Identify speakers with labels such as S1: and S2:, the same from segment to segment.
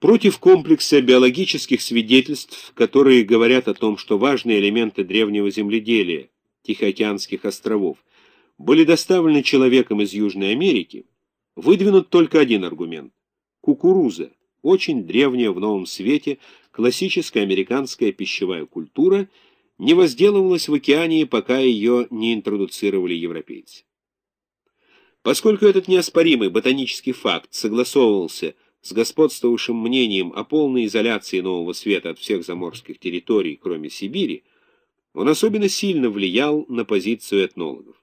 S1: Против комплекса биологических свидетельств, которые говорят о том, что важные элементы древнего земледелия Тихоокеанских островов были доставлены человеком из Южной Америки, выдвинут только один аргумент – кукуруза, очень древняя в Новом Свете классическая американская пищевая культура, не возделывалась в океане, пока ее не интродуцировали европейцы. Поскольку этот неоспоримый ботанический факт согласовывался с господствовавшим мнением о полной изоляции Нового Света от всех заморских территорий, кроме Сибири, он особенно сильно влиял на позицию этнологов.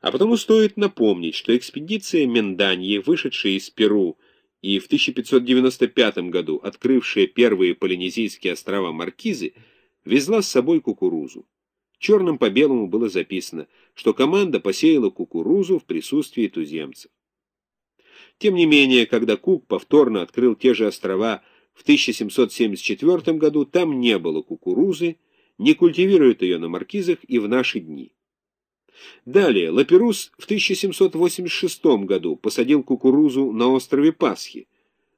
S1: А потому стоит напомнить, что экспедиция Менданье, вышедшая из Перу и в 1595 году открывшая первые полинезийские острова Маркизы, везла с собой кукурузу. Черным по белому было записано, что команда посеяла кукурузу в присутствии туземцев. Тем не менее, когда Кук повторно открыл те же острова в 1774 году, там не было кукурузы, не культивируют ее на маркизах и в наши дни. Далее, Лаперус в 1786 году посадил кукурузу на острове Пасхи,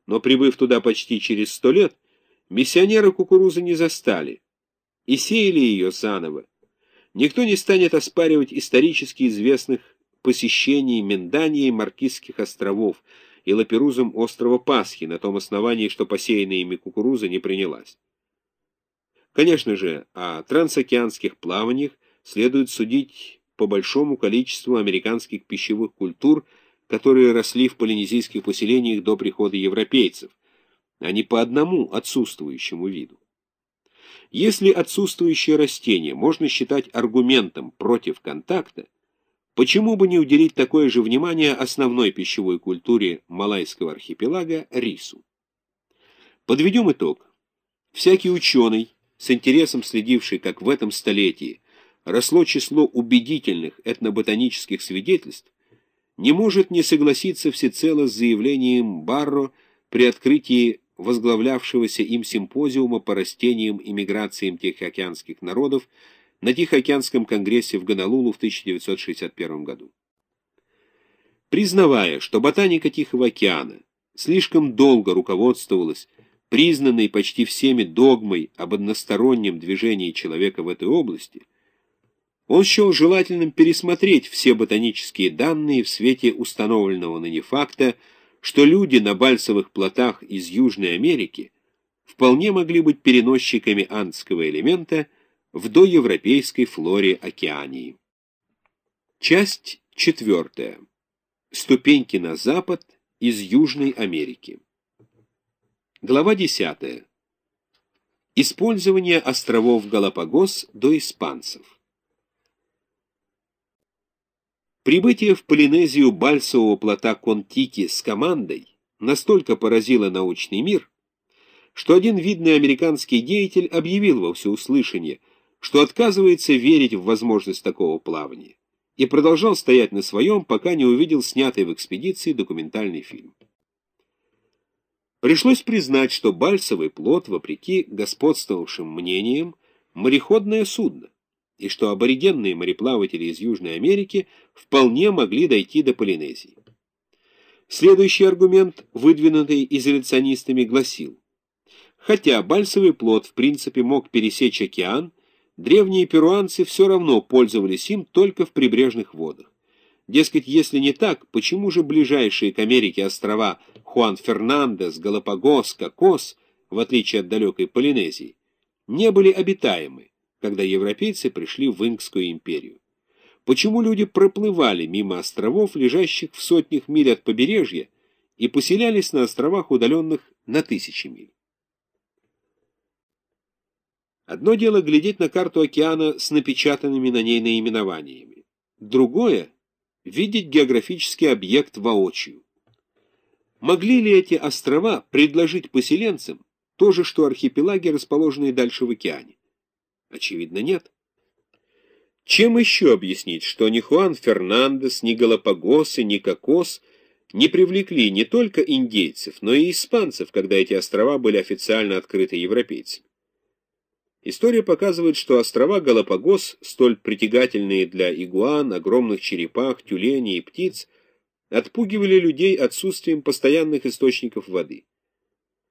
S1: но, прибыв туда почти через сто лет, миссионеры кукурузы не застали и сеяли ее заново. Никто не станет оспаривать исторически известных посещений Мендании Маркизских островов и лаперузом острова Пасхи на том основании, что посеянная ими кукуруза не принялась. Конечно же, о трансокеанских плаваниях следует судить по большому количеству американских пищевых культур, которые росли в полинезийских поселениях до прихода европейцев, а не по одному отсутствующему виду. Если отсутствующее растение можно считать аргументом против контакта, Почему бы не уделить такое же внимание основной пищевой культуре Малайского архипелага – рису? Подведем итог. Всякий ученый, с интересом следивший, как в этом столетии росло число убедительных этноботанических свидетельств, не может не согласиться всецело с заявлением Барро при открытии возглавлявшегося им симпозиума по растениям и миграциям тихоокеанских народов на Тихоокеанском конгрессе в Гонолулу в 1961 году. Признавая, что ботаника Тихого океана слишком долго руководствовалась признанной почти всеми догмой об одностороннем движении человека в этой области, он счел желательным пересмотреть все ботанические данные в свете установленного ныне факта, что люди на бальсовых плотах из Южной Америки вполне могли быть переносчиками андского элемента – в доевропейской флоре Океании. Часть четвертая. Ступеньки на запад из Южной Америки. Глава десятая. Использование островов Галапагос до испанцев. Прибытие в Полинезию бальсового плота Контики с командой настолько поразило научный мир, что один видный американский деятель объявил во всеуслышание – что отказывается верить в возможность такого плавания, и продолжал стоять на своем, пока не увидел снятый в экспедиции документальный фильм. Пришлось признать, что бальсовый плод, вопреки господствовавшим мнениям, мореходное судно, и что аборигенные мореплаватели из Южной Америки вполне могли дойти до Полинезии. Следующий аргумент, выдвинутый изоляционистами, гласил, хотя бальсовый плод в принципе мог пересечь океан, древние перуанцы все равно пользовались им только в прибрежных водах. Дескать, если не так, почему же ближайшие к Америке острова Хуан Фернандес, Галапагос, Кокос, в отличие от далекой Полинезии, не были обитаемы, когда европейцы пришли в Инкскую империю? Почему люди проплывали мимо островов, лежащих в сотнях миль от побережья, и поселялись на островах, удаленных на тысячи миль? Одно дело глядеть на карту океана с напечатанными на ней наименованиями. Другое — видеть географический объект воочию. Могли ли эти острова предложить поселенцам то же, что архипелаги, расположенные дальше в океане? Очевидно, нет. Чем еще объяснить, что ни Хуан Фернандес, ни Галапагосы, ни Кокос не привлекли не только индейцев, но и испанцев, когда эти острова были официально открыты европейцами? История показывает, что острова Галапагос, столь притягательные для игуан, огромных черепах, тюленей и птиц, отпугивали людей отсутствием постоянных источников воды.